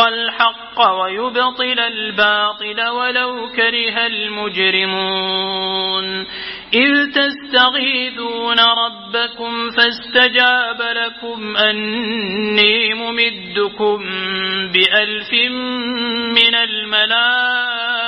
الحق ويبطل الباطل ولو كره المجرمون. إذ تستغيثون ربكم فاستجاب لكم أني ممدكم بألف من الملائكة.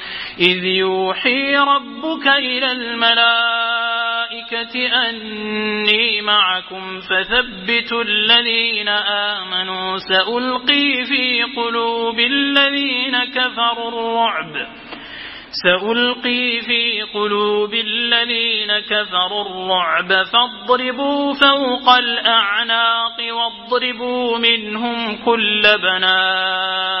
إذ يوحي ربك إلى الملائكة أني معكم فثبتوا الذين آمنوا سألقي في قلوب الذين كفروا الرعب سألقي في قلوب الذين كفروا الرعب فاضربوا فوق الأعناق واضربوا منهم كل بنان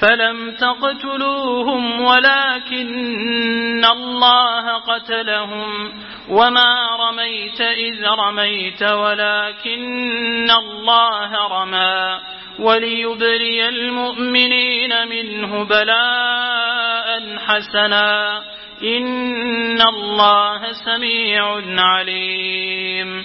فلم تقتلوهم ولكن الله قتلهم وما رميت إذ رميت ولكن الله رمى وليبري المؤمنين منه بلاء حسنا إن الله سميع عليم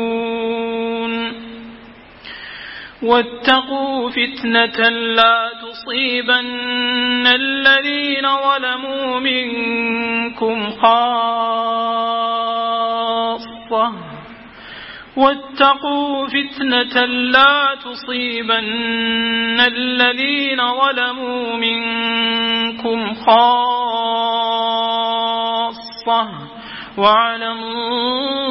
واتقوا فتنة لا تصيبن الذين ظلموا منكم خاصة. واتقوا فتنة لا تصيبن الذين ظلموا منكم خاصة. واعلموا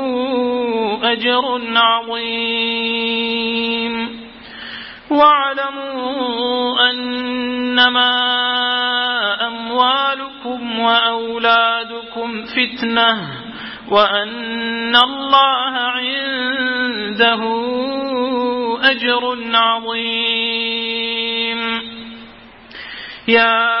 أجر عظيم. واعلموا أنما أموالكم وأولادكم فتنة وأن الله عنده أجر عظيم. يا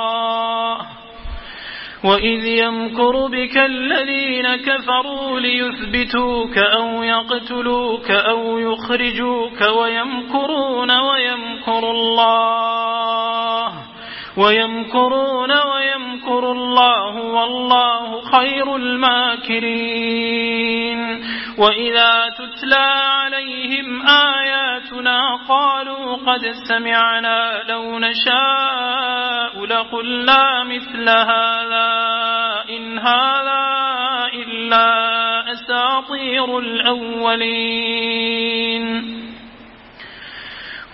وإذ يمكر بك الذين كفروا ليثبتوك أو يقتلوك أو يخرجوك ويمكرون ويمكر الله ويمكرون ويمكر الله والله خير الماكرين وإذا تتلى عليهم آياتنا قالوا قد سمعنا لو نشاء لقلنا مثل هذا إن هذا إلا أساطير الأولين.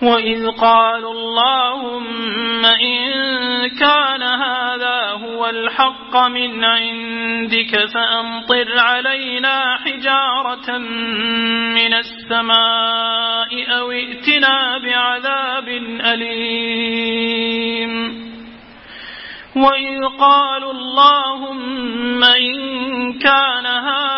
وإذ قالوا اللهم إن كان هو الحق من عندك فأمطر علينا حجارة من السماء أو ائتنا بعذاب أليم. وإذ قالوا اللهم إن كان هذا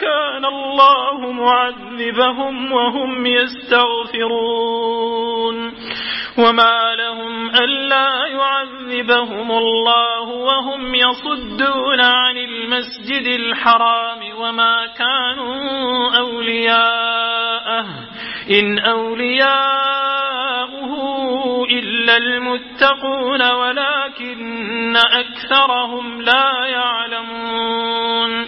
كان الله معذبهم وهم يستغفرون. وما لهم ألا يعذبهم الله وهم يصدون عن المسجد الحرام وما كانوا أولياءه. إن أولياؤه إلا المتقون ولكن أكثرهم لا يعلمون.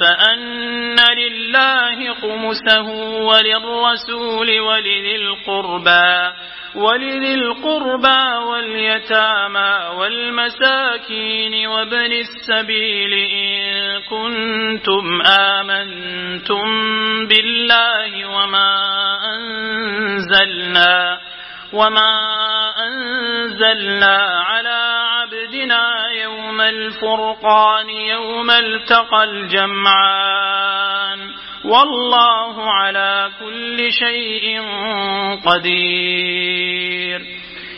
فأن لله خمسه وللرسول ولذي القربى ولذي القربى واليتامى والمساكين وابن السبيل إن كنتم آمنتم بالله وما أنزلنا وما أنزلنا على عبدنا يوم الفرقان يوم التقى الجمعان والله على كل شيء قدير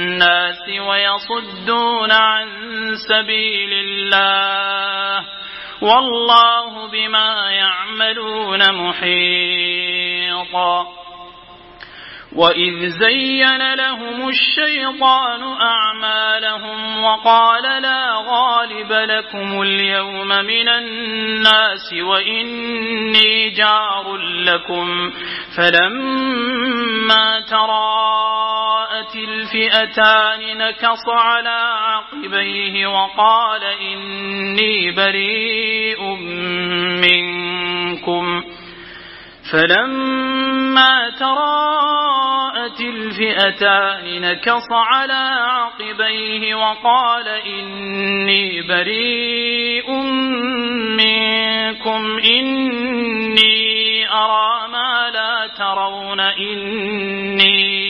الناس ويصدون عن سبيل الله والله بما يعملون محيطا وإذ زين لهم الشيطان أعمالهم وقال لا غالب لكم اليوم من الناس وإني جار لكم فلما تراءت الفئتان نكص على عقبيه وقال إني بريء منكم. فلما تراءت الفئتان نكص على عقبيه وقال إني بريء منكم. إني أرى ما لا ترون. إني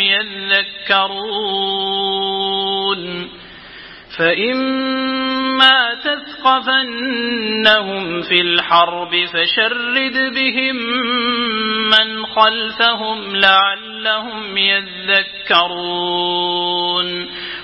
يذكرون فإما تثقفنهم في الحرب فشرد بهم من خلفهم لعلهم يذكرون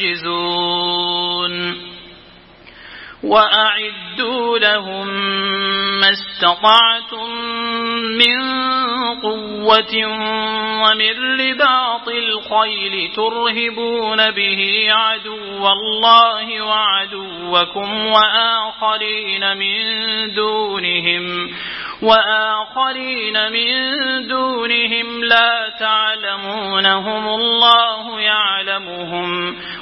يعجزون. وأعدوا لهم ما استطعتم من قوة ومن رباط الخيل ترهبون به عدو الله وعدوكم وآخرين من دونهم وآخرين من دونهم لا تعلمونهم الله يعلمهم.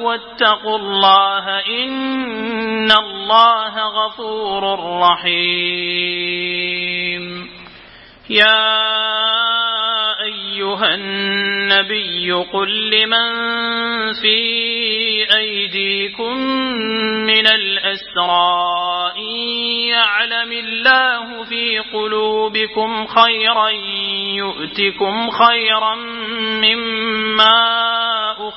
واتقوا الله إن الله غفور رحيم. يا أيها النبي قل لمن في أيديكم من الأسرى إن يعلم الله في قلوبكم خيرا يؤتكم خيرا مما